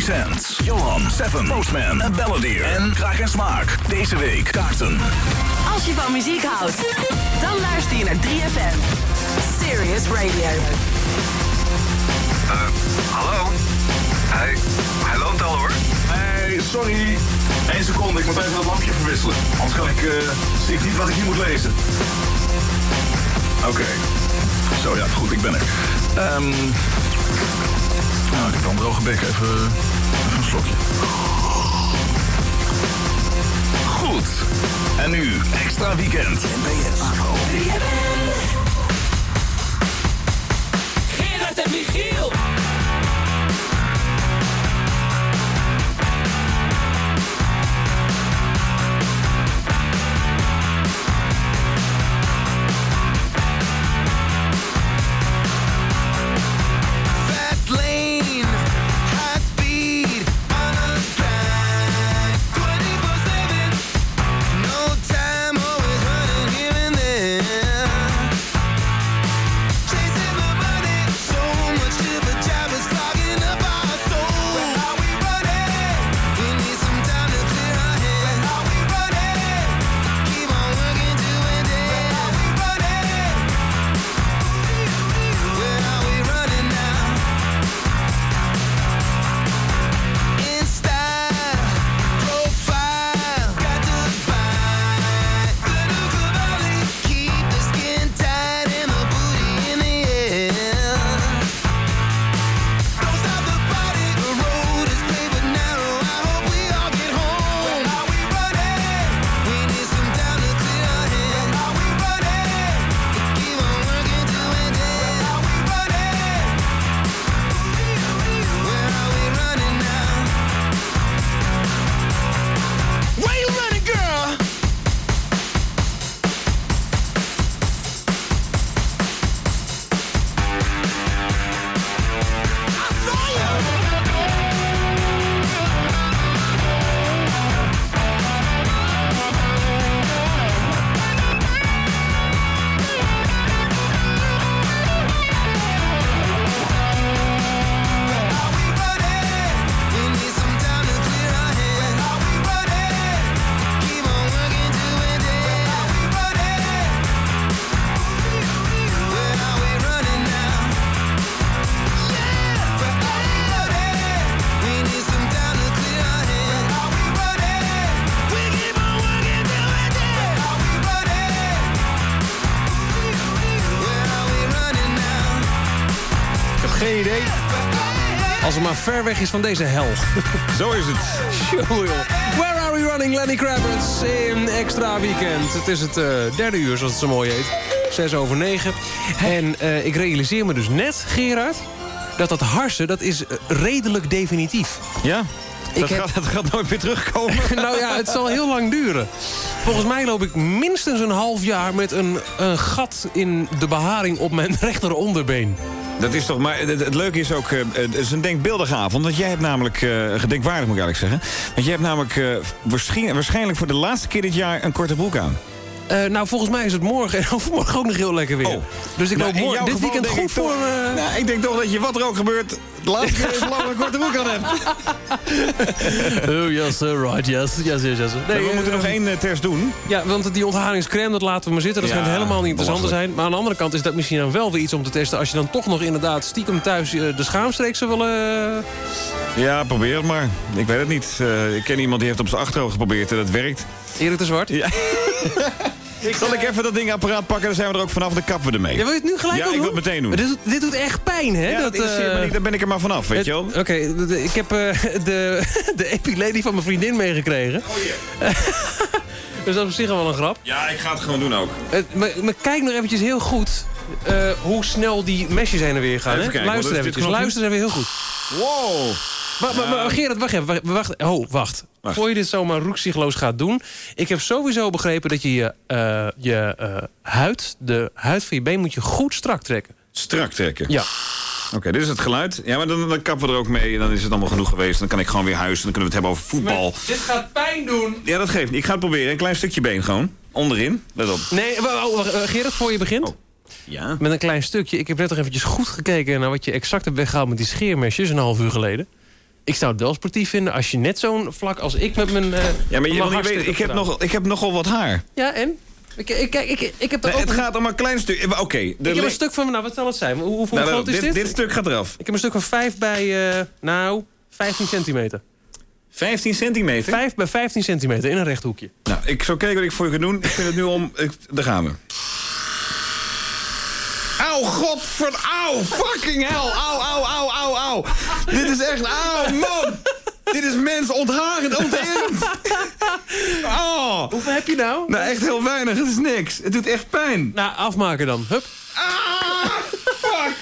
Johan, Seven, Postman en Balladeer. En Kraak en Smaak. Deze week kaarten. Als je van muziek houdt, dan luister je naar 3FM. Serious Radio. Uh, hallo? Hij, hij loopt al hoor. Hey, sorry. Eén seconde, ik moet even het lampje verwisselen. Anders kan ik, uh, zie ik niet wat ik hier moet lezen. Oké. Zo ja, goed, ik ben er. Um, nou, ik heb wel droge bek. Even, een slokje. Goed. En nu, extra weekend. NBS. Gerard en Michiel. Ver weg is van deze hel. Zo is het. Where are we running, Lenny Kravitz? In extra weekend. Het is het uh, derde uur, zoals het zo mooi heet. Zes over negen. En uh, ik realiseer me dus net, Gerard... dat dat harsen, dat is redelijk definitief. Ja? Dat, heb... gaat, dat, gaat, nooit meer terugkomen. nou ja, het zal heel lang duren. Volgens mij loop ik minstens een half jaar met een, een gat in de beharing op mijn rechteronderbeen. Dat is toch, maar het, leuke is ook, uh, het is een denkbeeldige avond. Want jij hebt namelijk, uh, gedenkwaardig moet ik eigenlijk zeggen... want jij hebt namelijk uh, waarschijnlijk, waarschijnlijk voor de laatste keer dit jaar een korte broek aan. Uh, nou, volgens mij is het morgen en overmorgen ook nog heel lekker weer. Oh. Dus ik nou, loop morgen, dit weekend goed voor... Uh... Nou, ik denk toch dat je wat er ook gebeurt... de laatste keer is lang een korte broek aan hebt. oh, yes, right, yes, yes, yes. yes. Nee, we moeten nog één uh, test doen. Ja, want die ontharingscrème, dat laten we maar zitten. Dat ja, schijnt helemaal niet interessant te zijn. Maar aan de andere kant is dat misschien dan wel weer iets om te testen... als je dan toch nog inderdaad stiekem thuis de schaamstreek zou willen... Ja, probeer het maar. Ik weet het niet. ik ken iemand die heeft op zijn achterhoofd geprobeerd en dat werkt. Erik de Zwart? Ja. Ik, Zal ik even dat ding apparaat pakken, dan zijn we er ook vanaf, de kappen we ermee. Ja, wil je het nu gelijk Ja, ik wil het meteen doen. Dit, dit, doet echt pijn, hè? Ja, dat, dat is, uh, daar ben ik er maar vanaf, weet je wel. Oké, ik heb uh, de, de epilady van mijn vriendin meegekregen. Oh yeah. dus dat is op zich wel een grap. Ja, ik ga het gewoon doen ook. Uh, maar, maar, kijk nog eventjes heel goed hoe snel die mesjes heen en weer gaan. Even kijken, luister eventjes, luister even heel goed. Wow. Maar, Gerard, wacht even. Wacht, oh, wacht. Wacht. Voor je dit zomaar roekzichtloos gaat doen... ik heb sowieso begrepen dat je je, uh, je uh, huid... de huid van je been moet je goed strak trekken. Strak trekken? Ja. Oké, okay, dit is het geluid. Ja, maar dan, dan kappen we er ook mee. Dan is het allemaal genoeg geweest. Dan kan ik gewoon weer huis. Dan kunnen we het hebben over voetbal. Maar dit gaat pijn doen. Ja, dat geeft niet. Ik ga het proberen. Een klein stukje been gewoon. Onderin. Let op. Nee, oh, uh, Gerard, voor je begint... Oh. Ja. Met een klein stukje. Ik heb net nog eventjes goed gekeken naar wat je exact hebt weggehaald met die scheermesjes een half uur geleden. Ik zou het wel sportief vinden als je net zo'n vlak als ik met mijn... eh, Ja, maar je wil niet weten, ik heb, nog, ik heb nogal wat haar. Ja, en? Ik, ik, ik, ik, heb Nee, ook... het gaat om een klein stuk. eh, Oké, de ik heb een stuk van... Nou, wat zal het zijn? Hoe, Nou, groot is dit, dit? dit stuk gaat eraf. Ik heb een stuk van 5 bij... eh, nou, 15 centimeter. 15 centimeter. 5 bij 15 centimeter in een rechthoekje. Nou, ik zou kijken wat ik voor je kan doen. Ik vind het nu om... Ik, daar gaan we. Auw, godver... Auw, fucking hell. Auw, auw, auw, auw. Dit is echt... Auw, man. Dit is mens ontharend. Oh. Hoeveel heb je nou? Nou, echt heel weinig. Het is niks. Het doet echt pijn. Nou, afmaken dan. Hup. Ah, fuck.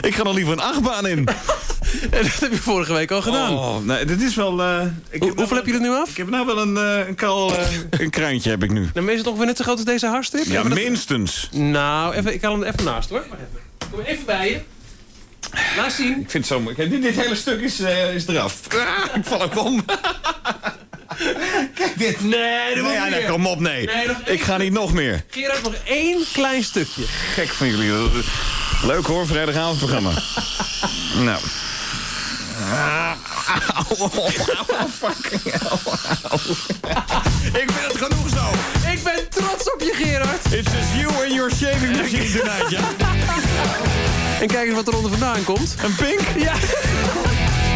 Ik ga nog liever een achtbaan in. En dat heb je vorige week al gedaan. Oh, nee, dit is wel... eh, ik heb hoeveel heb je er nu af? Ik heb nou wel een, eh, een kal... eh, een kraantje heb ik nu. Dan is het ongeveer net zo groot als deze hartstikke. Ja, Even dat- minstens. Nou, even, ik haal hem er even naast hoor. Even. Kom even bij je. Laat zien. Ik vind het zo mooi. Dit, dit hele stuk is, eh, is eraf. Ah, ik val ook om. Kijk dit. Nee, Nee, ja, nee, kom op, nee. Nee, ik ga niet nog meer. Gerard, nog één klein stukje. Gek van jullie. Leuk hoor, vrijdagavondprogramma. nou. Auw, fucking hell. Ik vind het genoeg trots op je, Gerard. It's just you and your shaving machine tonight, ja? En kijk eens wat er onder vandaan komt. Een pink? Ja.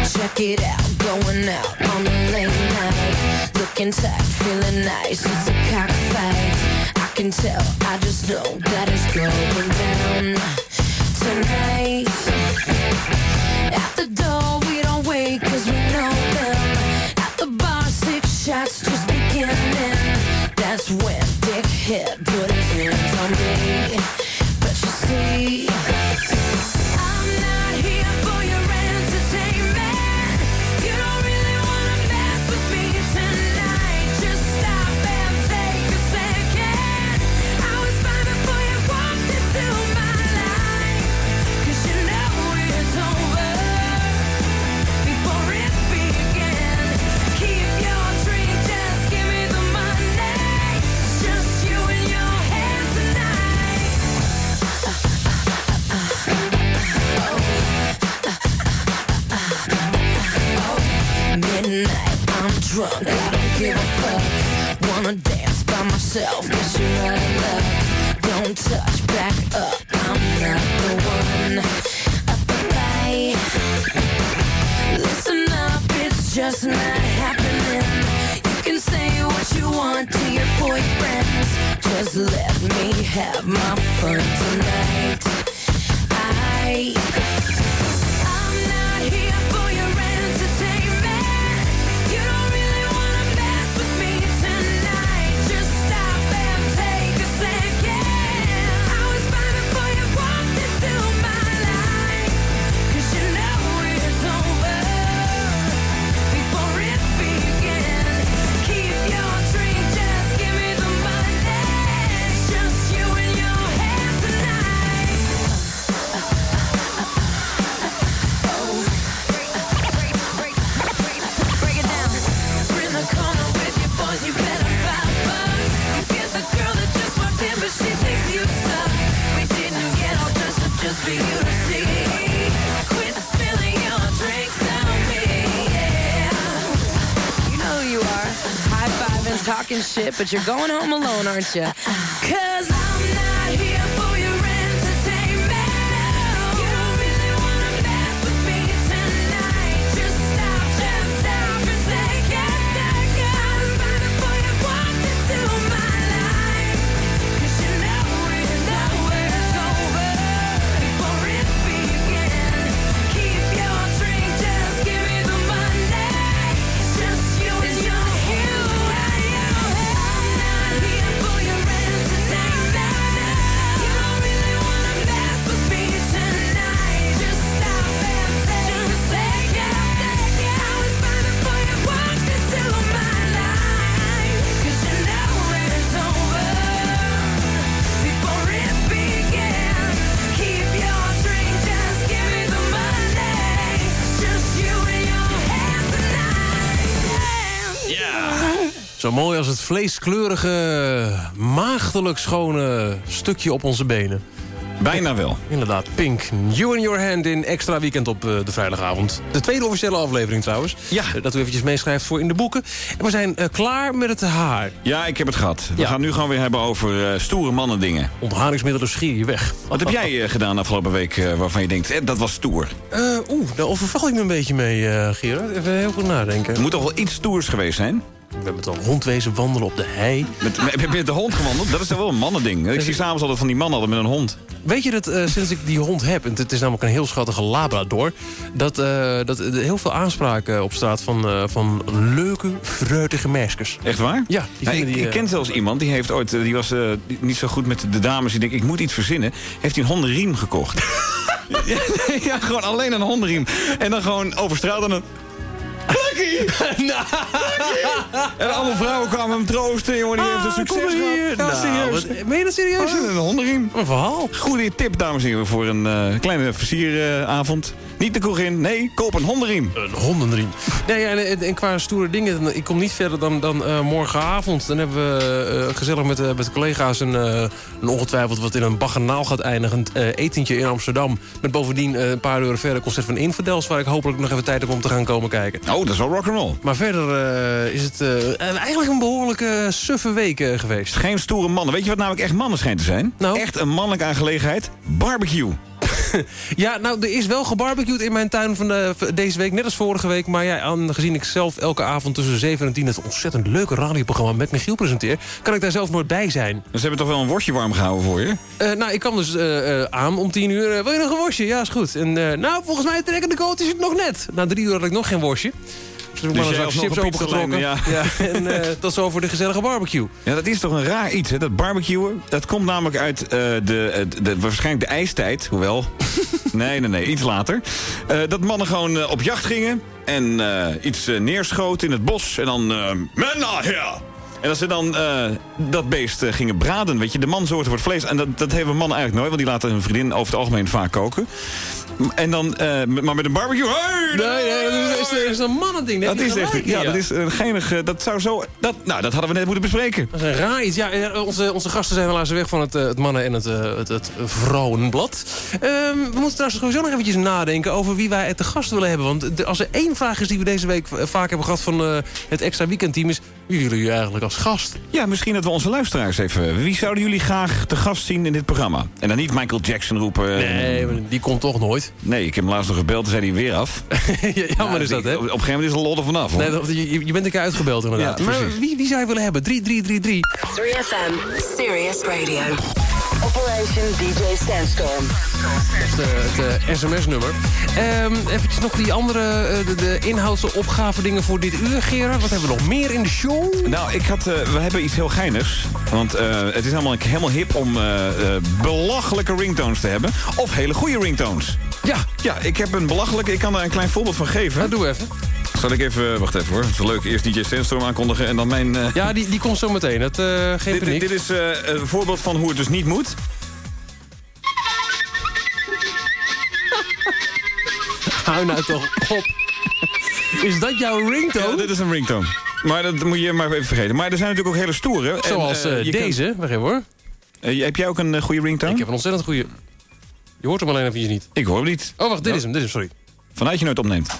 Check it out, going out on a late night. Looking tight, feeling nice, it's a cockfight. I can tell, I just know that it's going down tonight. At the door, we don't wait cause we know them. At the bar, six shots just beginning. That's when Hit put his hands on me. But you see, drunk, I don't give a fuck. Wanna dance by myself, guess you're out of luck. Don't touch, back up, I'm not the one. Up the light. Listen up, it's just not happening. You can say what you want to your boyfriends. Just let me have my fun tonight. I. talking shit, but you're going home alone, aren't you? Cause Zo mooi als het vleeskleurige, maagdelijk schone stukje op onze benen. Bijna wel. Inderdaad, Pink. You in Your Hand in extra weekend op eh, de vrijdagavond. De tweede officiële aflevering trouwens. Ja. Eh, dat u eventjes meeschrijft voor in de boeken. En we zijn eh, klaar met het haar. Ja, ik heb het gehad. We Ja. gaan nu gewoon weer hebben over stoere mannen dingen. Ontharingsmiddelen schier je weg. Wat heb jij gedaan afgelopen week waarvan je denkt, eh, dat was stoer? Eh, Oeh, daar overval ik me een beetje mee, Gerard. Even heel goed nadenken. Er moet toch wel iets stoers geweest zijn? We hebben dan rondwezen wandelen op de hei. Met, met, heb je met de hond gewandeld? Dat is toch wel een mannending? Ik zie s'avonds altijd van die mannen altijd met een hond. Weet je dat eh, sinds ik die hond heb, en het is namelijk een heel schattige labrador... dat, eh, dat er heel veel aanspraken op straat van, eh, van leuke, fruitige meisjes. Echt waar? Ja, die Nou, ik, die, ik eh, ken zelfs iemand, die heeft ooit, eh, die was eh, niet zo goed met de dames. Die denkt, ik moet iets verzinnen. Heeft hij een hondenriem gekocht. ja, nee, ja, gewoon alleen een hondenriem. En dan gewoon over straat en dan... Lucky! En allemaal vrouwen kwamen hem troosten, jongen. Die heeft een succes Ah, kom gehad. Nou, serieus. wat- meen je dat serieus? Oh, een hondenriem. Een verhaal. Goede tip, dames en heren, voor een eh, kleine versieravond. Niet de kroeg in, nee, koop een hondenriem. Een hondenriem. Nee, ja, en, en qua stoere dingen, ik kom niet verder dan, dan eh, morgenavond. Dan hebben we eh, gezellig met, eh, met de collega's een, een ongetwijfeld wat in een baggernaal gaat eindigend eh, etentje in Amsterdam. Met bovendien een paar uur verder concert van Infidels, waar ik hopelijk nog even tijd heb om te gaan komen kijken. Oh, dat is wel rock'n'roll. Maar verder eh, is het eh, eigenlijk een behoorlijke suffe week eh, geweest. Geen stoere mannen. Weet je wat namelijk echt mannen schijnt te zijn? Nou? Echt een mannelijke aangelegenheid. Barbecue. Ja, nou, er is wel gebarbecued in mijn tuin van de, deze week, net als vorige week. Maar ja, aangezien ik zelf elke avond tussen 7 en 10 het ontzettend leuke radioprogramma met Michiel presenteer... kan ik daar zelf nooit bij zijn. Dus ze hebben toch wel een worstje warm gehouden voor je? Eh, nou, ik kwam dus eh, eh, aan om 10 uur. Eh, wil je nog een worstje? Ja, is goed. En eh, nou, volgens mij trekken de coaches het nog net. Na drie uur had ik nog geen worstje. Dus ik Dus maar een zak chips opengetrokken. Ja. en eh, tot zo voor de gezellige barbecue. Ja, dat is toch een raar iets, hè? Dat barbecuen. Dat komt namelijk uit eh, de, eh, de, waarschijnlijk de ijstijd. Hoewel. nee, nee, nee. Iets later. Dat mannen gewoon op jacht gingen. En iets neerschoten in het bos. En dan... Men are here! En dat ze dan eh, dat beest eh, gingen braden, weet je. De man zorgde voor het vlees. En dat, dat hebben mannen eigenlijk nooit. Want die laten hun vriendin over het algemeen vaak koken. En dan... eh, maar met een barbecue... Hey, Nee, nee, dat is, dat is een mannending. dat je is echt... Ja, dat is een geinig... Dat zou zo... Dat, nou, dat hadden we net moeten bespreken. Dat is een raar iets. Ja, onze, onze gasten zijn helaas weg van het, het mannen- en het, het, het vrouwenblad. Ehm, we moeten trouwens sowieso nog eventjes nadenken over wie wij te gast willen hebben. Want als er één vraag is die we deze week vaak hebben gehad van het extra weekendteam is... wie willen jullie eigenlijk als gast? Ja, misschien dat we onze luisteraars even... Wie zouden jullie graag te gast zien in dit programma? En dan niet Michael Jackson roepen. Nee, maar die komt toch nooit. Nee, ik heb hem laast nog gebeld, toen zei hij weer af. Jammer is dat, hè? Op, op een gegeven moment is de lol er vanaf. hoor. Nee, je, je bent een keer uitgebeld inderdaad. Ja, maar wie, wie zou je willen hebben? 3333. 3FM, Serious Radio. Operation DJ Sandstorm. Dat is de- het eh, sms-nummer. Ehm eventjes nog die andere, eh, de, de inhoudsopgave dingen voor dit uur, Gerard. Wat hebben we nog meer in de show? Nou, ik had, eh, we hebben iets heel geinigs. Want eh, het is helemaal, helemaal hip om eh, eh, belachelijke ringtones te hebben. Of hele goede ringtones. Ja, Ja, ik heb een belachelijke. Ik kan daar een klein voorbeeld van geven. dat doe even. Zal ik even... Wacht even hoor. Het is wel leuk. Eerst DJ Sandstorm aankondigen en dan mijn... eh, Ja, die, die komt zo meteen. Het, eh, geen dit, dit is eh, een voorbeeld van hoe het dus niet moet. Hou nou toch op. Is dat jouw ringtone? Ja, dit is een ringtone. Maar dat moet je maar even vergeten. Maar er zijn natuurlijk ook hele stoere. Zoals je deze. Wacht even hoor. Heb jij ook een goede ringtone? Ik heb een ontzettend goede... Je hoort hem alleen even niet. Ik hoor hem niet. Oh, wacht, dit is hem. Dit is hem, sorry. Vanuit je nooit opneemt.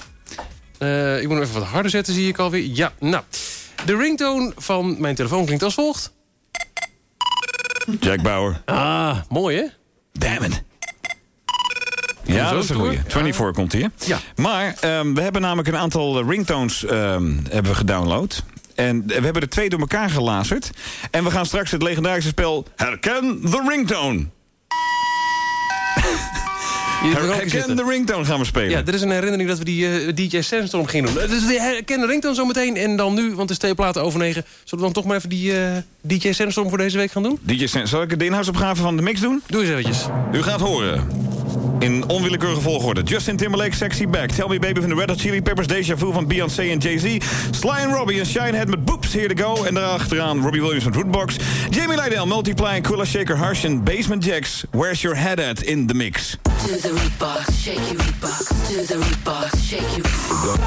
Eh, ik moet hem even wat harder zetten, zie ik alweer. Ja, nou. De ringtone van mijn telefoon klinkt als volgt. Jack Bauer. Ah, mooi hè? Damn it. Ja, dat is een goeie. 24 komt hier. Ja. Maar ehm, we hebben namelijk een aantal eh, ringtones ehm, hebben we gedownload. En we hebben er twee door elkaar gelazerd. En we gaan straks het legendarische spel Herken the Ringtone. Herken the Ringtone gaan we spelen. Ja, dit is een herinnering dat we die eh, DJ Sandstorm gingen doen. Dus de herkende ringtone zo meteen. En dan nu, want het is twee platen over negen... zullen we dan toch maar even die eh, DJ Sandstorm voor deze week gaan doen? DJ Sen- zal ik de inhoudsopgave van de mix doen? Doe eens eventjes. U gaat horen. In onwillekeurige volgorde. Justin Timberlake, Sexy Back. Tell Me Baby van de Red Hot Chili Peppers. Deja Vu van Beyoncé en Jay-Z. Sly and Robbie en Shinehead met Boops, Here To Go. En daarachteraan Robbie Williams van Rootbox. Jamie Lydell, Multiply en Quilla Shaker Harsh en Basement Jacks. Where's Your Head At in the mix. To the box, shake your box. To the box, shake your root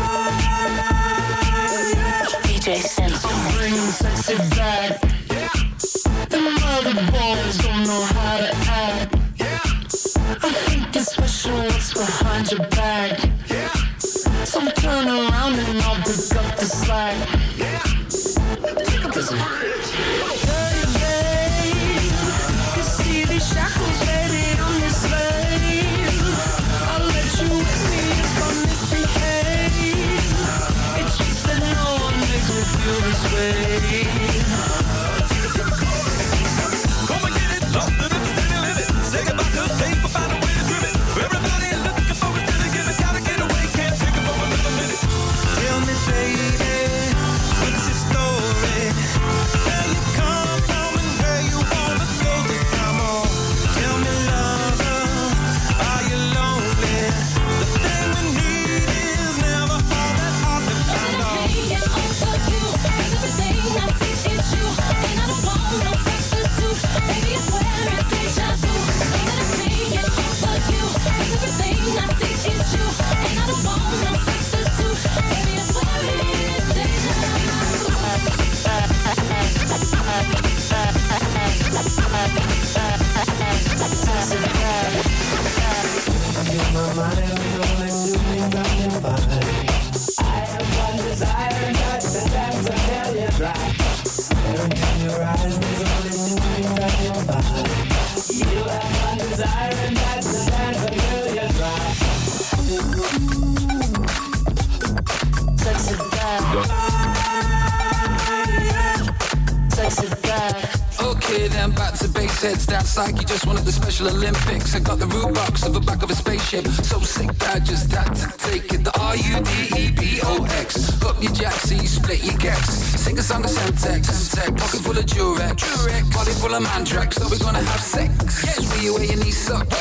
DJ Sandstorm. bring sexy back. Them other boys don't know how to act. I think it's special what's behind your back. Yeah. So turn around and I'll pick up the slack. Dirty you see these shackles, baby, I'm. I'll let you me if I misbehave. It's just that no one makes me feel this way. psyche just wanted the Special Olympics. I got the root box of the back of a spaceship. So sick that I just had to take it. The R-U-D-E-B-O-X. Up your jacks so you split your gex. Sing a song of Semtex. Semtex. Pocket full of Durex. Durex. Body full of Mandrax. So we gonna have sex. Yes. Where you wear your knee up.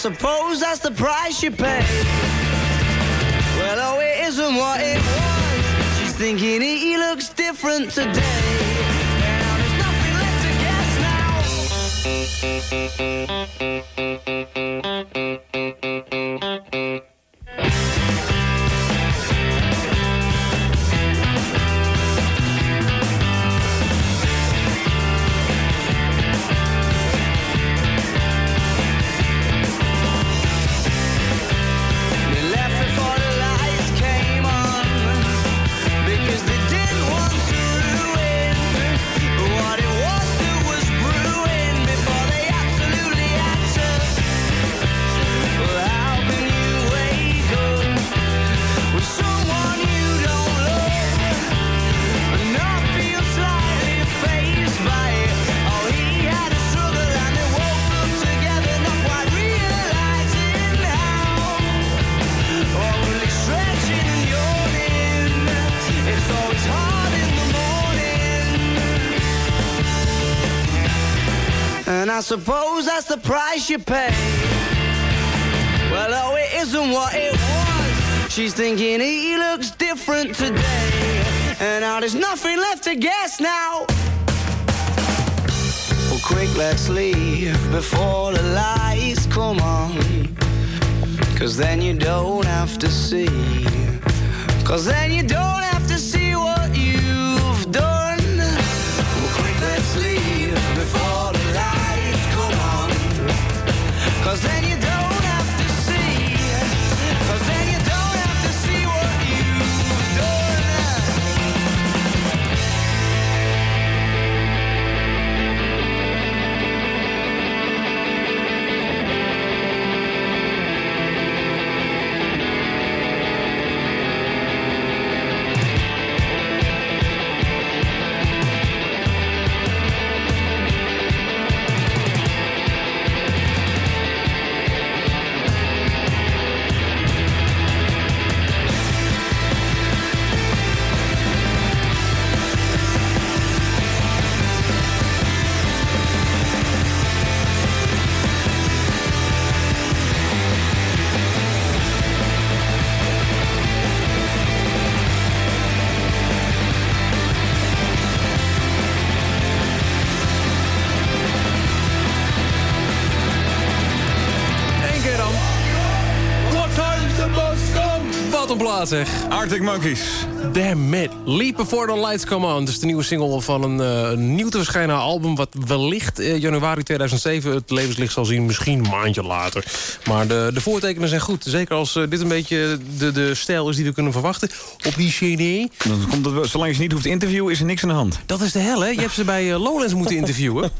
suppose that's the price you pay. Well, oh, it isn't what it was. She's thinking he looks different today. Now there's nothing left to guess now. And I suppose that's the price you pay. Well, oh, it isn't what it was. She's thinking he looks different today. And now there's nothing left to guess now. Well, quick, let's leave before the lights come on. Cause then you don't have to see. Cause then you don't plaat. Arctic Monkeys. Damn it. Leap Before the Lights Come On. Het is de nieuwe single van een eh, nieuw te verschijnen album... wat wellicht eh, januari 2007 het levenslicht zal zien. Misschien een maandje later. Maar de, de voortekenen zijn goed. Zeker als eh, dit een beetje de, de stijl is die we kunnen verwachten. Op die CD. Dan komt wel- zolang je ze niet hoeft te interviewen, is er niks aan de hand. Dat is de hel, hè? Je hebt ze bij Lowlands moeten interviewen.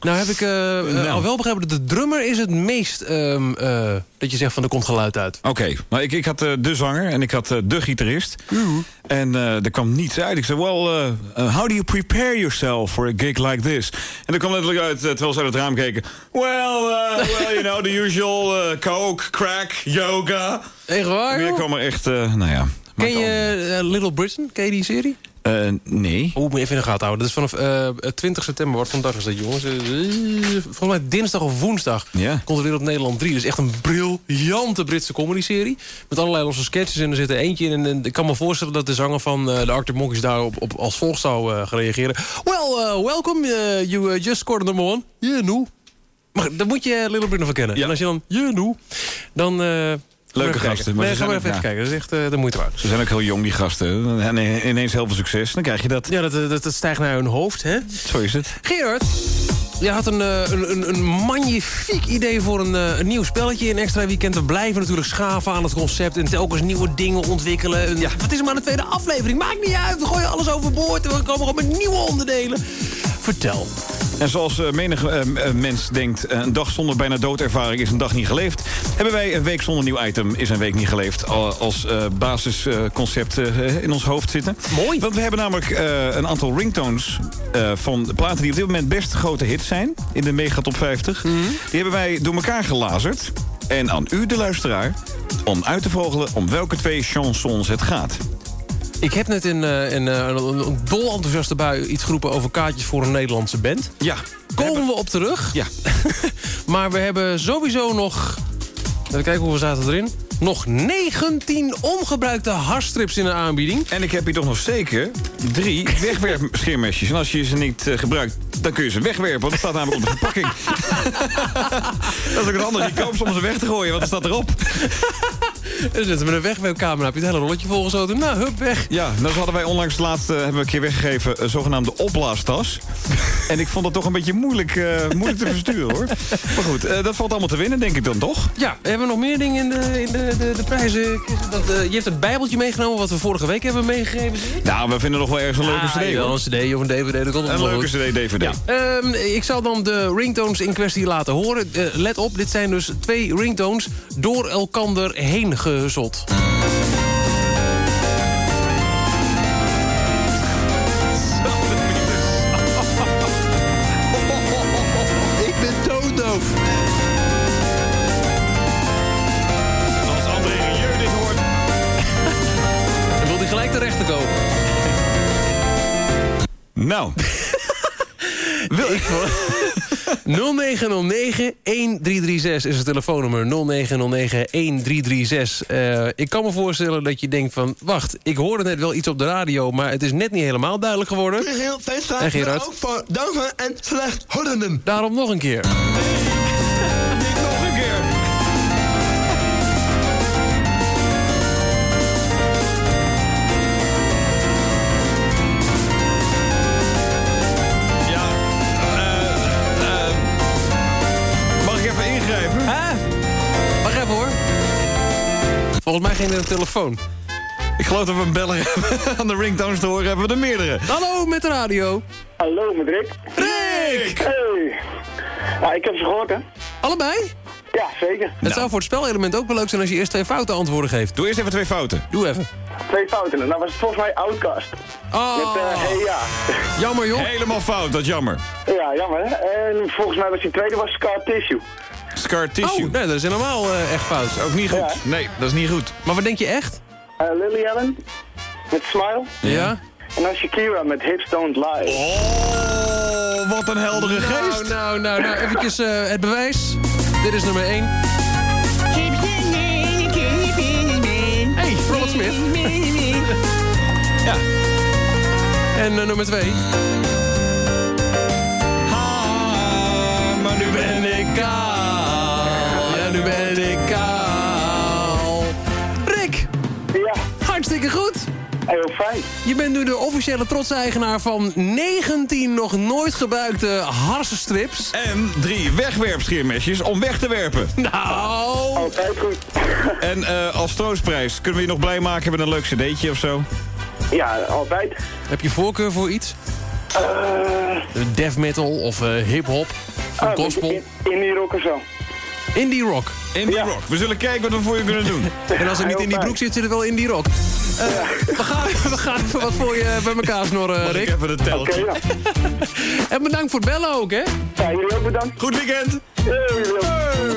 nou heb ik eh, al wel begrepen dat de drummer is het meest... eh, dat je zegt van er komt geluid uit. Oké, maar ik, ik had de zanger en ik had de gitarist. En eh, er kwam niets uit. Ik zei, well, eh, eh, how do you prepare yourself for a gig like this? En er kwam letterlijk uit, terwijl ze uit het raam keken... Well, well you know, the usual coke, crack, yoga. Echt waar? Meer joh? kwam er echt, nou ja... Ken je Little Britain? Ken je die serie? Eh, nee. Oeh, moet je even in de gaten houden. Dat is vanaf eh, 20 september. Wat vandaag is dat, jongens? Eh, eh, volgens mij dinsdag of woensdag Ja. komt er weer op Nederland 3. Dat is echt een briljante Britse comedy-serie. Met allerlei losse sketches en er zit er eentje in. En, en ik kan me voorstellen dat de zanger van eh, de Arctic Monkeys daarop op, als volgt zou eh, gaan reageren. Well, uh, welcome. Uh, you uh, just scored number one. Yeah, no. Maar dan moet je Little Britain van kennen. Ja. En als je dan, yeah, no, dan... eh, Leuke gasten, maar Nee, ze ga maar zijn even, kijken. Dat is echt eh, de moeite waard. Ze zijn ook heel jong, die gasten. En ineens heel veel succes, dan krijg je dat. Ja, dat, dat, dat stijgt naar hun hoofd, hè? Zo is het. Gerard, je had een, eh, een, een, een magnifiek idee voor een, eh, een nieuw spelletje in Extra Weekend. We blijven natuurlijk schaven aan het concept en telkens nieuwe dingen ontwikkelen. En Wat is er maar de tweede aflevering? Maakt niet uit, we gooien alles overboord en we komen gewoon met nieuwe onderdelen. Vertel. En zoals eh, menig eh, eh, mens denkt, een dag zonder bijna doodervaring is een dag niet geleefd. Hebben wij een week zonder nieuw item is een week niet geleefd. al- Als basisconcept in ons hoofd zitten. Mooi. Want we hebben namelijk een aantal ringtones van platen die op dit moment best grote hits zijn. In de Mega Top 50. Mhm. Die hebben wij door elkaar gelazerd. En aan u, de luisteraar, om uit te vogelen om welke twee chansons het gaat. Ik heb net in, eh, in eh, een, een dol enthousiaste bui iets geroepen over kaartjes voor een Nederlandse band. Ja. Komen we op terug. Ja. maar we hebben sowieso nog... Even kijken hoeveel zaten erin. nog 19 ongebruikte haarstrips in de aanbieding. En ik heb hier toch nog zeker drie wegwerpscheermesjes. En als je ze niet eh, gebruikt, dan kun je ze wegwerpen. Want dat staat namelijk op de verpakking. dat is ook een andere. Die koopt om ze weg te gooien, want er staat erop. Dan zitten we met een wegwerpcamera. Heb je het hele rolletje volgezoten? Nou, hup, weg. Ja, nou hadden wij onlangs laatst hebben we een keer weggegeven... een zogenaamde opblaastas. en ik vond het toch een beetje moeilijk, eh, moeilijk te versturen, hoor. Maar goed, eh, dat valt allemaal te winnen, denk ik dan, toch? Ja, hebben we nog meer dingen in de, in de, de, de prijzen? Dat, eh, je hebt het bijbeltje meegenomen wat we vorige week hebben meegegeven. Nou, we vinden nog wel ergens een leuke Ah, cd, hoor. een cd of een dvd. Dat komt Een leuke cd-dvd. Ja. Ehm, ik zal dan de ringtones in kwestie laten horen. Let op, dit zijn dus twee ringtones door elkander heen Ik ben doodoof. Als André Rieu dit hoort... Dan wil hij gelijk terecht te komen. Nou. Wil ik... 0909 1336 is het telefoonnummer. 0909 1336. Eh, ik kan me voorstellen dat je denkt van... wacht, ik hoorde net wel iets op de radio... maar het is net niet helemaal duidelijk geworden. Heel En Gerard? ook voor en slechthorenden. Daarom nog een keer. Volgens mij ging er een telefoon. Ik geloof dat we een beller hebben. Aan de ringtones te horen hebben we er meerdere. Hallo, met de radio. Hallo, met Rick. Rick! Hey. Ja, ik heb ze gehoord, hè? Allebei? Ja, zeker. Het zou voor het spelelement ook wel leuk zijn als je eerst twee foute antwoorden geeft. Doe eerst even twee fouten. Doe even. Twee fouten. Nou was het volgens mij Outcast. Oh, Met, eh, hey, ja. jammer joh. Helemaal fout, dat is jammer. Ja, jammer, hè? En volgens mij was die tweede was Scar Tissue. Scar tissue. Oh, nee, dat is helemaal eh, echt fout. Ook niet goed. Ja. Nee, dat is niet goed. Maar wat denk je echt? Eh, Lily Allen met Smile. Ja? En dan Shakira met Hips Don't Lie. Oh, wat een heldere geest. Nou, nou, nou, nou, eventjes eh, het bewijs. Dit is nummer 1. Hey, Robert Smith. Ja. En eh, nummer 2. maar nu ben ik kaal. Ja, nu ben ik kaal. Rick, Ja, hartstikke goed. heel fijn. Je bent nu de officiële trotse eigenaar van 19 nog nooit gebruikte harsenstrips. En drie wegwerpscheermesjes om weg te werpen. Nou, Altijd goed. En eh, als troostprijs kunnen we je nog blij maken met een leuk cd'tje of zo? ja, altijd. heb je voorkeur voor iets? Eh Death metal of eh, hip-hop of ah, gospel? in- Indie rock of zo. Indie rock. Indie Ja. rock. We zullen kijken wat we voor je kunnen doen. En als het niet in die broek zit, zit er wel in die rock. Eh, we, gaan, we gaan even wat voor je bij elkaar snorren, Mag ik Rick. even de tel. Oké, dan. En bedankt voor het bellen ook, hè? Ja, jullie ook bedankt. Goed weekend. Hey,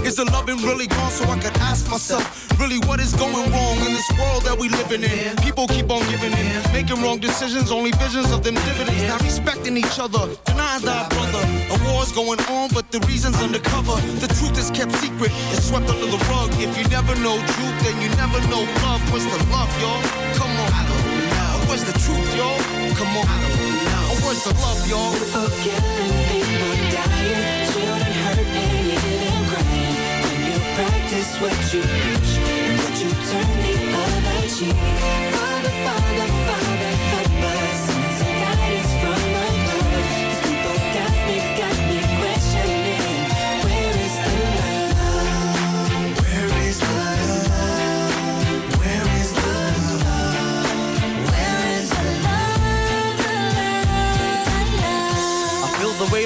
Is the loving really gone so I could ask myself, really what is going wrong in this world that we living in? People keep on giving in, making wrong decisions, only visions of them dividends, not respecting each other, denying thy brother. A war's going on, but the reason's undercover. The truth is kept secret, it's swept under the rug. If you never know truth, then you never know love. What's the love, y'all? Come on. I don't know. What's the truth, y'all? Come on. I don't know. What's the love, y'all? People killing, people dying, practice what you preach, and you turn the other cheek. Father, Father, Father,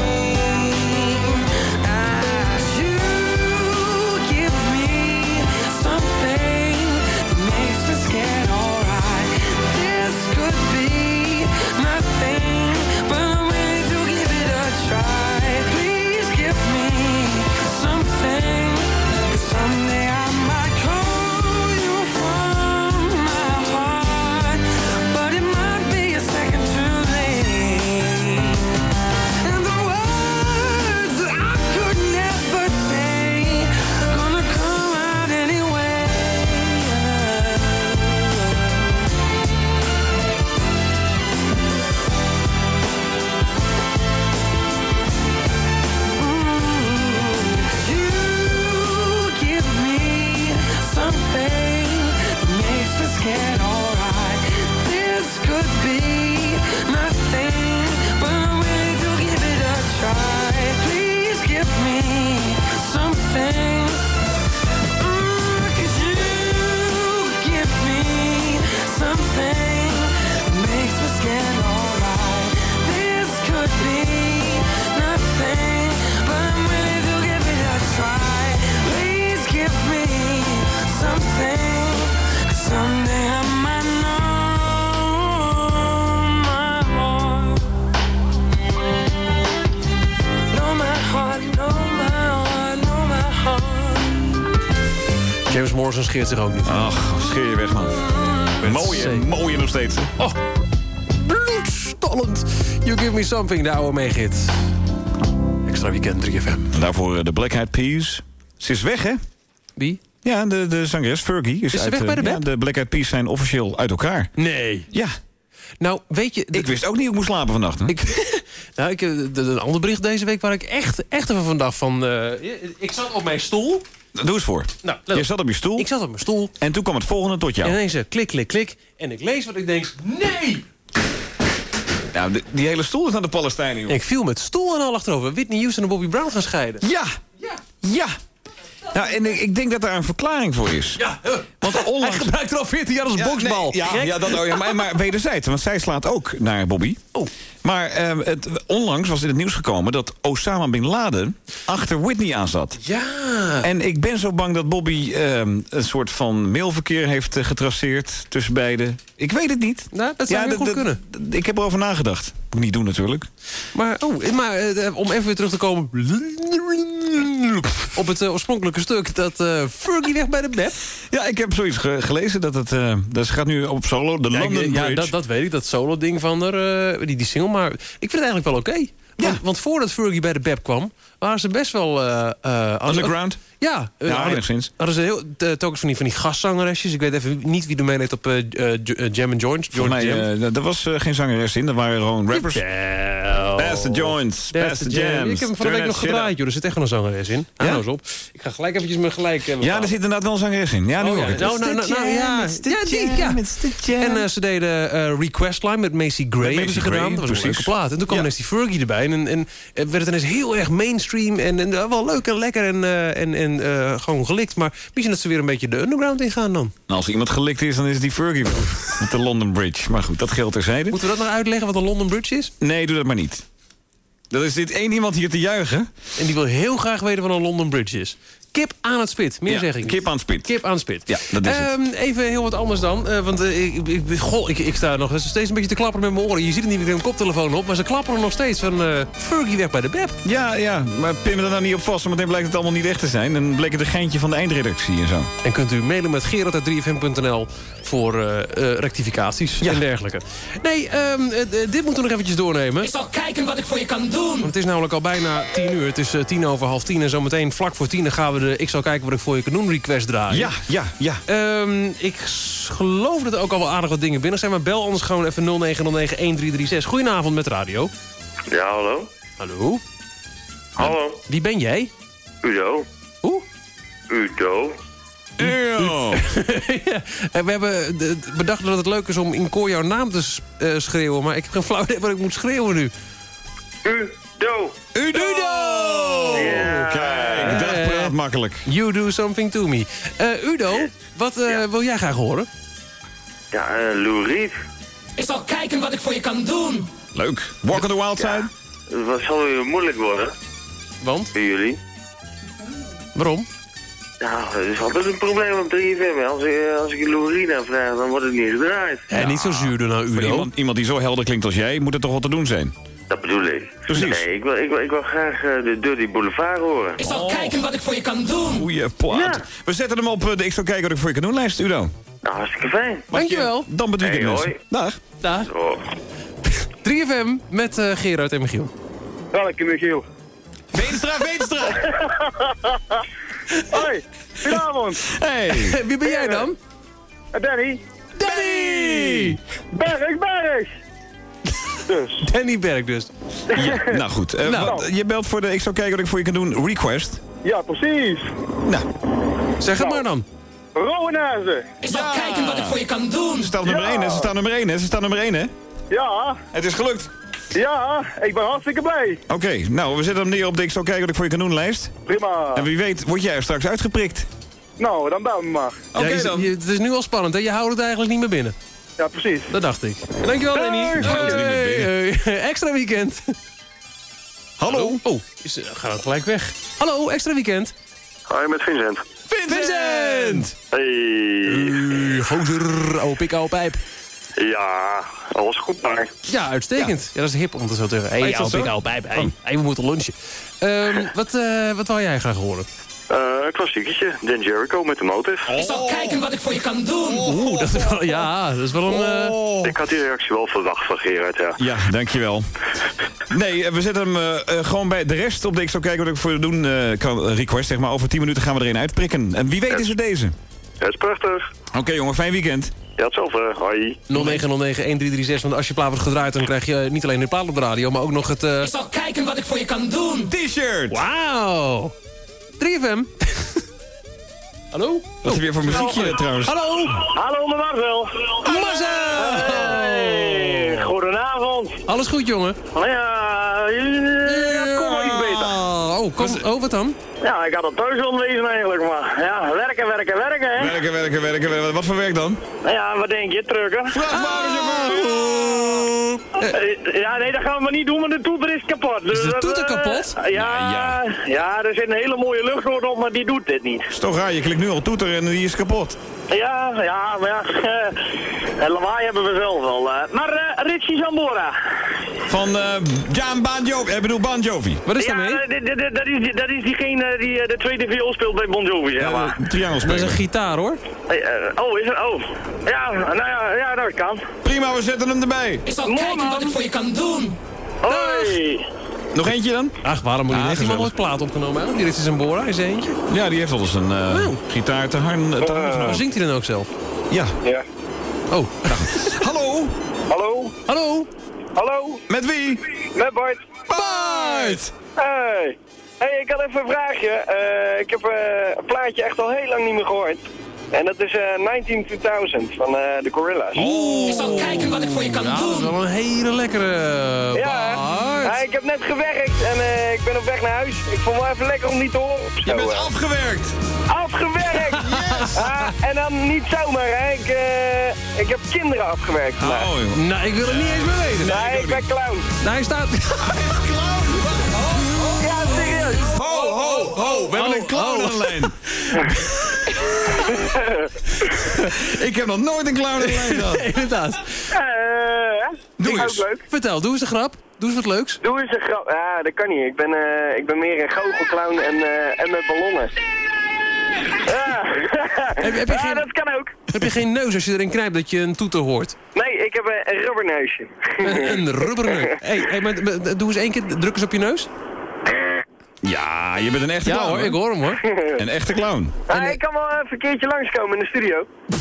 me. James Morrison scheert zich ook niet. Ach, scheer je weg, man. Mooie, mooie nog steeds. Oh, bloedstollend. You give me something, de oude meegit. Extra weekend 3FM. Daarvoor eh, de Black Eyed Peas. Ze is weg, hè? Wie? Ja, de, de zangeres Fergie. Is, Is uit, weg bij de eh, ja, band? de Black Eyed Peas zijn officieel uit elkaar. Nee. Ja. Nou, weet je... Ik wist ook niet hoe ik moest slapen vannacht. Hè? Ik, nou, ik, eh, een ander bericht deze week waar ik echt, echt even van dacht van... eh, ik zat op mijn stoel. Doe eens voor. Nou, Je zat op je stoel. Ik zat op mijn stoel. En toen kwam het volgende tot jou. En ineens eh, klik, klik, klik. En ik lees wat ik denk, nee! Nou, die hele stoel is naar de Palestijnen, joh. Ik viel met stoel en al achterover. Whitney Houston en Bobby Brown gaan scheiden. Ja! Ja! Nou, en ik, ik denk dat daar een verklaring voor is. Ja, Want onlangs... Hij gebruikt er al 14 jaar als Ja, boksbal. nee, ja, Gek. ja, dat, oh, ja, maar, maar wederzijds, want zij slaat ook naar Bobby. Oh. Maar ehm, het, onlangs was in het nieuws gekomen dat Osama Bin Laden achter Whitney aan zat. Ja. En ik ben zo bang dat Bobby ehm, een soort van mailverkeer heeft eh, getraceerd tussen beiden. Ik weet het niet. Nou, dat zou heel goed kunnen. Ik heb erover nagedacht. Moet ik niet doen natuurlijk. Maar, oh, maar eh, om even weer terug te komen... op het eh, oorspronkelijke stuk... dat eh Fergie weg bij de Beb. Ja, ik heb zoiets ge- gelezen dat het... eh dat ze gaat nu op solo, de Ja, London ik- ja dat, dat weet ik, dat solo-ding van haar, eh, die, die single. Maar ik vind het eigenlijk wel oké. Want, want voordat Fergie bij de Beb kwam... waren ze best wel... ze- Underground? Ja, eh, Ja, hadden- enigszins. Hadden ze heel, telkens van die, van die gastzangeresjes. Ik weet even niet wie er mee deed op eh eh, Jam and Joint. Volgens mij, er was geen zangeres in, er waren gewoon rappers. Pass the joints, pass the the jam. jams. Ik heb hem van de week nog gedraaid, joh. Er zit echt wel een zangeres in. Hou nou eens op. Ik ga gelijk eventjes mijn gelijk... eh, Ja, er zit inderdaad wel een zangeres in. Ja, nu Oh, ook. ja. Nou, nou, nou, nou, ja. Ja, die. En ze deden Request Line met Macy Gray. hebben ze gedaan. Dat was een leuke plaat. En toen kwam ineens die Fergie erbij. En, werd het ineens heel erg mainstream. En, en wel leuk en lekker. En, en, eh, gewoon gelikt. Maar misschien dat ze weer een beetje de underground ingaan dan. Nou, als er iemand gelikt is, dan is het die Fergie. Met de London Bridge. Maar goed, dat geldt terzijde. Moeten we dat nog uitleggen wat een London Bridge is? Nee, doe dat maar niet. Er is dit één iemand hier te juichen. En die wil heel graag weten wat een London Bridge is. Kip aan het spit, meer Ja, zeg ik niet. Kip aan het spit. Kip aan het spit. Ja, dat is het. Ehm, even heel wat anders dan. eh, want eh, ik, ik, goh, ik, ik sta nog steeds een beetje te klapperen met mijn oren. Je ziet het niet, ik heb een koptelefoon op. Maar ze klapperen nog steeds van eh Fergie weg bij de Beb. Ja, ja, maar pin me er nou niet op vast, want dan blijkt het allemaal niet echt te zijn. Dan bleek het een geintje van de eindredactie en zo. En kunt u mailen met gerard.3fm.nl voor eh, eh, rectificaties en dergelijke. Nee, ehm, eh, eh, dit moeten we nog eventjes doornemen. Ik zal kijken wat ik voor je kan doen. Want het is namelijk al bijna tien uur. Het is tien over half tien. En zometeen vlak voor tien dan gaan we de Ik zal kijken wat ik voor je kan doen request draaien. Ja, ja, ja. Ehm, ik geloof dat er ook al wel aardig wat dingen binnen zijn. Maar bel anders gewoon even 0909-1336. Goedenavond met radio. Ja, hallo. Hallo. Hallo. Wie ben jij? Udo. Hoe? Udo. Eeuw. ja, en we hebben bedacht dat het leuk is om in koor jouw naam te eh, schreeuwen. Maar ik heb geen flauw idee wat ik moet schreeuwen nu. Udo. Udo! Kijk, dat praat makkelijk. You do something to me. Eh, Udo, wat eh, wil jij graag horen? Ja, eh Lou Reed. Ik zal kijken wat ik voor je kan doen. Leuk. Walk on the wild side? Het zal weer moeilijk worden. Want? Voor jullie. Waarom? Ja, het is altijd een probleem op 3FM. Als ik, als ik Lou Reed aanvraag, dan wordt het niet gedraaid. Ja, niet zo zuur doen nou, Udo. iemand, iemand die zo helder klinkt als jij, moet er toch wat te doen zijn? Dat bedoel ik. Precies. Nee, ik wil, ik wil, ik wil graag eh, de Dirty Boulevard horen. Ik zal kijken wat ik voor je kan doen. Goeie plaat. We zetten hem op eh, de Ik zal kijken wat ik voor je kan doen lijst, Udo. Nou, hartstikke fijn. Dankjewel. Dan bedoel ik Hey, hoi. Dag. Dag. Oh. 3FM met eh, Gerard en Michiel. Welke Michiel? Veenstra, Veenstra! Hoi, goedenavond. Hey. Wie ben jij dan? Danny. Danny! Berg, Berg. Dus. Danny Berg dus. Ja, nou goed. Eh, Nou. wat- je belt voor de Ik zal kijken wat ik voor je kan doen request. Ja, precies. Nou, Zeg het maar dan. Rowenazen. Ik zal kijken wat ik voor je kan doen. ze staan nummer 1, hè? Ze staan nummer 1, hè? Ze staan nummer 1, hè? Ja, Het is gelukt. ja, ik ben hartstikke blij. Oké, nou, we zetten hem neer op de Ik zal kijken wat ik voor je kan doen lijst. Prima. En wie weet, word jij er straks uitgeprikt. Nou, dan bel me maar. Oké Ja, dan. je- het is nu al spannend, hè? Je houdt het eigenlijk niet meer binnen. Ja, precies. Dat dacht ik. Dankjewel, meer Hey, hey, extra weekend. Hallo? Oh, is, uh, gaat het gelijk weg. Hallo, extra weekend. Hoi, met Vincent. Vincent! Hey. Hey, gozer, oude pik, oude pijp. Ja, alles goed maar. Ja, uitstekend. Ja, dat is hip om te zo te zeggen. Hé, Oh, hey, oude pik, pijp. Hey, Oh. hey, we moeten lunchen. Ehm, wat, eh, wat wou jij graag horen? Eh, een klassieketje, Dan Jericho met de motive. Ik zal kijken wat ik voor je kan doen. Oeh, dat is wel, ja, dat is wel een... eh, Ik had die reactie wel verwacht van Gerard, ja. Ja, dankjewel. Nee, eh, we zetten hem gewoon bij de rest op de Ik zou kijken wat ik voor je doen eh, kan. request, zeg maar. Over 10 minuten gaan we er een uitprikken. En wie weet is er deze. Dat is prachtig. Oké jongen, fijn weekend. Ja, hetzelfde. Hoi. 0909-1336, want als je plaat wordt gedraaid... dan krijg je niet alleen de plaat op de radio, maar ook nog het... eh, Ik zal kijken wat ik voor je kan doen. T-shirt! Wauw! 3FM. Hallo? Wat is er weer voor muziekje trouwens? Hallo! Hallo, met Marcel. Marcel! Hey, goedenavond. Alles goed, jongen? Ja, eh, ja, kom wel iets beter. Oh, kom, oh, wat dan? Ja, ik had het thuis wel wezen eigenlijk, maar ja, werken, werken, werken, hè. Werken, werken, werken, werken. Wat voor werk dan? Nou ja, wat denk je, trucken? Eh, Ja, nee, dat gaan we maar niet doen, want de toeter is kapot. Dus Is de dat, toeter eh, kapot? Ja, ja. ja, er zit een hele mooie luchthoorn op, maar die doet dit niet. Is toch raar, je klikt nu al toeter en die is kapot. Ja, ja, maar ja, eh, lawaai hebben we zelf wel. Maar eh Richie Zambora. Van eh Jan Bon Jovi, ik bedoel Bon Jovi. Wat is ja, dit- dit- dat, is, dat is diegene die eh, de tweede viool speelt bij Bon Jovi, zeg maar. Ja, triangel Dat is een gitaar, hoor. Eh, oh, is het? Oh. Ja, nou ja, ja dat kan. Prima, we zetten hem erbij. Ik zal kijken wat ik voor je kan doen. Hoi. Nog eentje dan? Ach, waarom moet je Ah, net iemand nooit plaat opgenomen? hè? Die is een Bora, is er eentje. Ja, die heeft wel eens een eh, gitaar te harn te harn Hoe genomen. zingt hij dan ook zelf? Ja. Ja. Oh. Hallo, Hallo? Hallo? Hallo? met wie? Met Bart. Bart! Hey. Hey, ik had even een vraagje. Eh, ik heb eh, een plaatje echt al heel lang niet meer gehoord. En dat is eh 192000 van eh de Gorillas. Ik zal kijken wat ik voor je kan Ja, dat is doen. wel een hele lekkere Ja, Bart. ja, ik heb net gewerkt en eh, ik ben op weg naar huis. Ik vond het wel even lekker om niet te horen. of Je bent afgewerkt. Afgewerkt! Ah, en dan niet zomaar, hè. Ik, eh, ik heb kinderen afgewerkt vandaag. Oh, joh. Nou, ik wil het niet eens meer weten. nee, ik ben clown. Nou, hij staat... Ja, serieus. Ho, ho, ho, we hebben een clown aan de lijn. ik heb nog nooit een clown aan de lijn gehad. Inderdaad. Eh, Doe ook eens. leuk. Vertel, doe eens een grap. Doe eens wat leuks. Doe eens een grap. Ja, dat kan niet. Ik ben, eh, ik ben meer een goochelclown en, eh, en met ballonnen. Ja. Heb- heb je ja, geen- dat kan ook. Heb je geen neus als je erin knijpt dat je een toeter hoort? Nee, ik heb een, een rubberneusje. Een, een rubberneus. Hey, hey, maar, maar doe eens één keer, druk eens op je neus. Ja, je bent een echte Ja clown. hoor, ik hoor hem hoor. Een echte clown. Ah, ik kan wel even een keertje langskomen in de studio.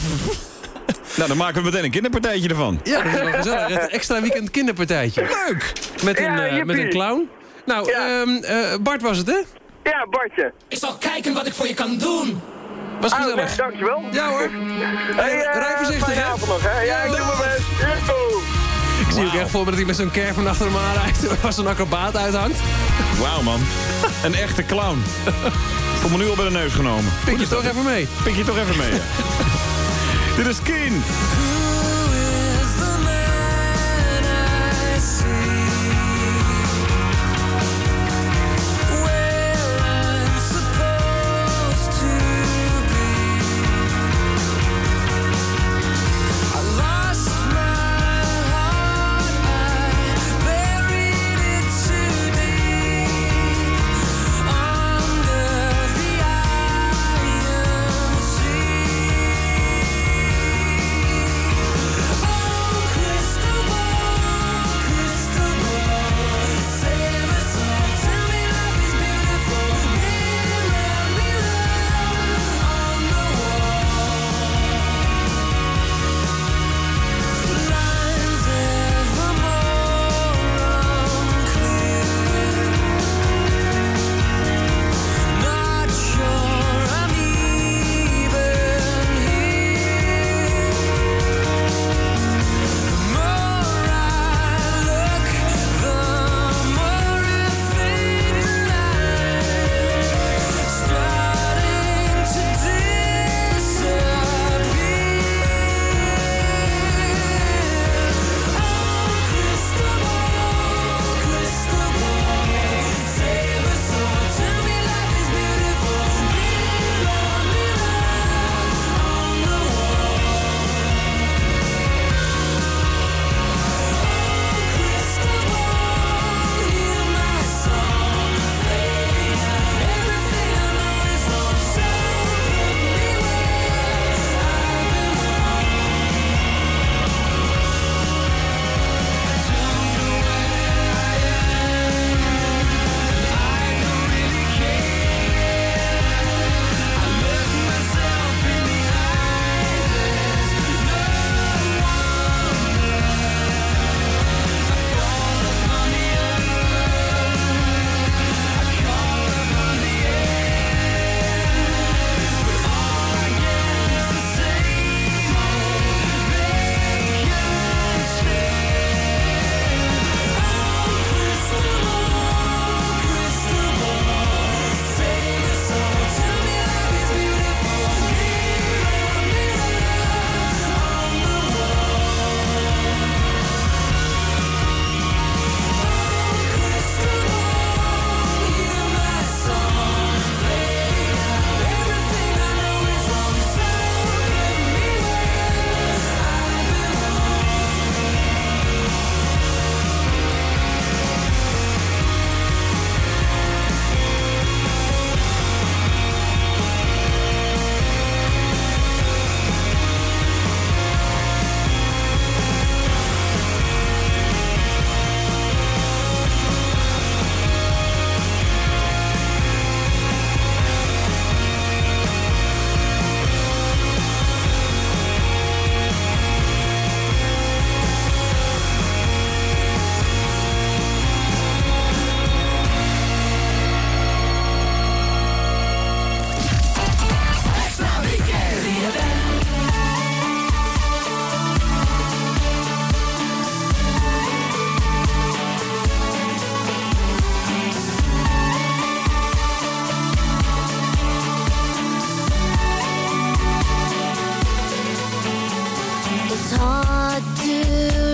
Nou, dan maken we meteen een kinderpartijtje ervan. Ja, dat is wel gezellig. Het extra weekend kinderpartijtje. Leuk! Met een, Ja, eh, met een clown. Nou, Ja. ehm, eh, Bart was het hè? Ja, Bartje. Ik zal kijken wat ik voor je kan doen. Was Ah, gezellig. nee, dankjewel. Ja hoor. Hey, eh, rij voorzichtig, hè? avond nog, hè? Ja, ik doe mijn best. Ik zie ook echt voor me dat hij met zo'n caravan achter hem aanrijdt. Als een acrobaat uithangt. Wauw, man. Een echte clown. Voel me nu al bij de neus genomen. Pik je toch even mee. Pik je toch even mee. Dit is Keen. It's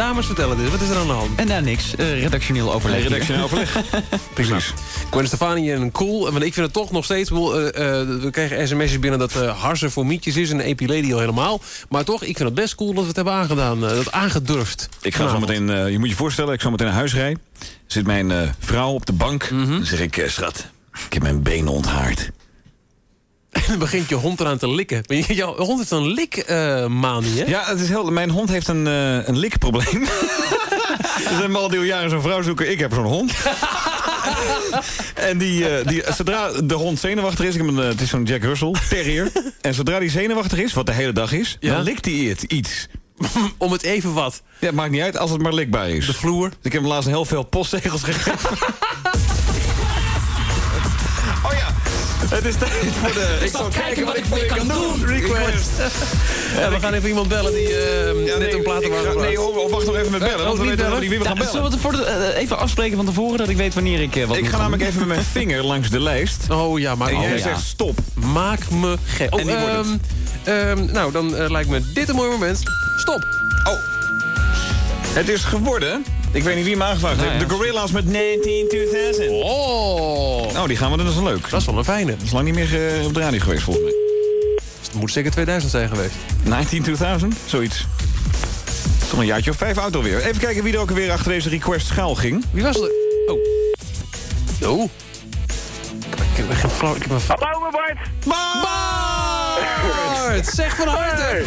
dames, vertel het eens. Wat is er aan de hand? En daar niks. Eh, redactioneel overleg. Nee, hier. redactioneel overleg. Precies. Gwen Stefani en Cool. Want ik vind het toch nog steeds... eh, eh, we kregen sms'jes binnen dat eh Harsen voor mietjes is... en Epilady al helemaal. Maar toch, ik vind het best cool dat we het hebben aangedaan. eh, dat aangedurfd. Ik ga zo meteen, eh, je moet je voorstellen, ik ga meteen naar huis rijden. Zit mijn eh, vrouw op de bank. Dan zeg ik, eh, schat, ik heb mijn benen onthaard. En dan begint je hond eraan te likken. Jouw hond heeft een likmanie, hè? Ja, het is heel, mijn hond heeft een, eh, een likprobleem. Er zijn al die jaren zo'n vrouw zoeken. Ik heb zo'n hond. en die, eh, die, zodra de hond zenuwachtig is... Ik heb een, eh, het is zo'n Jack Russell, terrier. En zodra die zenuwachtig is, wat de hele dag is... Ja? dan likt hij het iets. Om het even wat. Ja, het maakt niet uit als het maar likbaar is. De vloer. Ik heb hem laatst heel veel postzegels gegeven. Het is tijd voor de... Ik zal kijken wat ik voor je kan doen. Request. Ja, we gaan even iemand bellen die eh, net een platen ik ga- waren Nee, oh, wacht nog even met bellen. Oh, want we weten nog niet wie we gaan bellen. zullen we het voor de- eh, even afspreken van tevoren, dat ik weet wanneer ik eh, wat Ik ga namelijk even met mijn vinger langs de lijst. Oh ja, maak En oh, jij ja. zegt stop. Maak me gek. Oh, En die wordt het. ehm, ehm, nou, dan eh, lijkt me dit een mooi moment. Stop. Oh. Het is geworden... Ik weet niet wie hem aangevraagd Nou heeft. ja. De Gorilla's met 19 2000. Oh. Nou, die gaan we doen. Dat is wel leuk. Dat is wel een fijne. Dat is lang niet meer eh, op de radio geweest, volgens mij. Het moet zeker 2000 zijn geweest. 19 2000? Zoiets. Toch een jaartje of vijf oud alweer. Even kijken wie er ook weer achter deze request schuil ging. Wie was er? Oh. Oh. Ik heb geen flauw... Ik heb een Hallo, mijn Bart. Bart! Zeg van harte!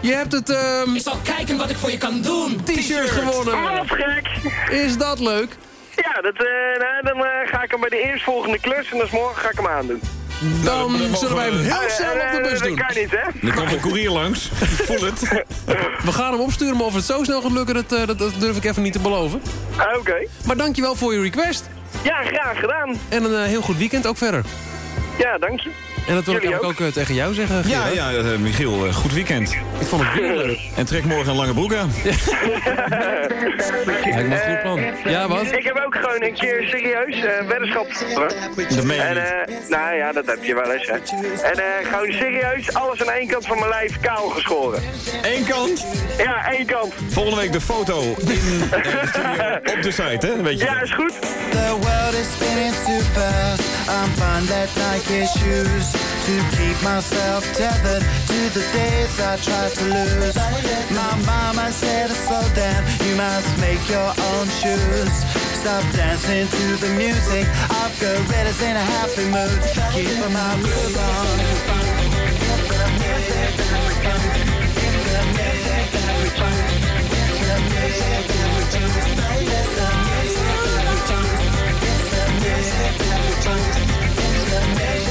Je hebt het ehm Ik zal kijken wat ik voor je kan doen. t-shirt gewonnen. Wat gek. Is dat leuk? Ja, dat, eh, nou, dan eh, ga ik hem bij de eerstvolgende klus en dus morgen ga ik hem aandoen. Dan dan mogen zullen wij hem heel Eh, snel op de eh, bus doen. Dat kan niet, hè? Er komt een koerier langs. Ik voel het. We gaan hem opsturen, maar of het zo snel gaat lukken, dat, eh, dat, dat durf ik even niet te beloven. Ah, Oké. Maar dankjewel voor je request. Ja, graag gedaan. En een eh, heel goed weekend ook verder. Ja, dank je. En natuurlijk Jullie kan ik ook eh, tegen jou zeggen, Ja, Gerard. ja, eh, Michiel, eh, goed weekend. Ik vond het weer leuk. En trek morgen een lange broek aan. Lijkt me een goed plan. Ja, wat? Ik heb ook gewoon een keer serieus eh weddenschap hoor. Dat meen je En niet. eh, nou ja, dat heb je wel eens hè. En eh, gewoon serieus alles aan één kant van mijn lijf kaal geschoren. Eén kant? Ja, één kant. Volgende week de foto in de studio op de site, hè? Weet je. Ja, is goed. The world is spinning too fast. I'm fine that Nike shoes to keep myself tethered to the days I tried to lose. My mama said, slow down, you must make your own shoes. Stop dancing to the music, I've got riddles in a happy mood. Keep my groove on. It's the music that we choose. It's the music that we choose. It's the music.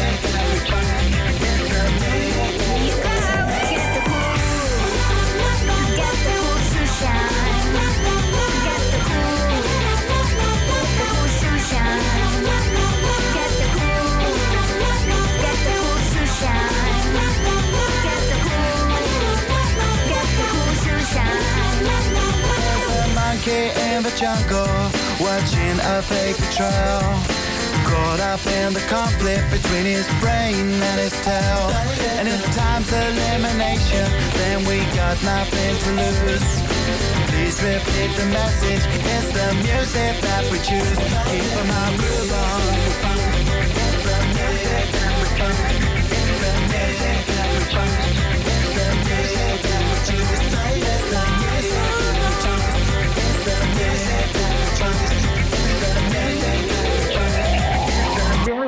Jungle watching a fake betrayal. Caught up in the conflict between his brain and his tail. And if time's elimination, then we got nothing to lose. Please repeat the message. It's the music that we choose. Keep my groove on.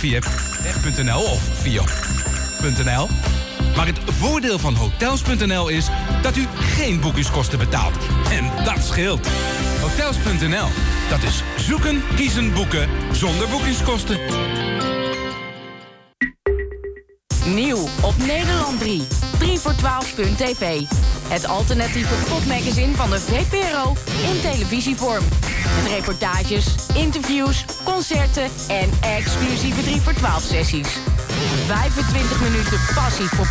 Via weg.nl of via .nl. Maar het voordeel van hotels.nl is dat u geen boekingskosten betaalt. En dat scheelt. Hotels.nl. Dat is zoeken, kiezen, boeken zonder boekingskosten. Nieuw op Nederland 3. 3 voor 12.tv. Het alternatieve popmagazine van de VPRO in televisievorm. Met reportages, interviews, concerten en exclusieve 3 voor 12 sessies. 25 minuten passie voor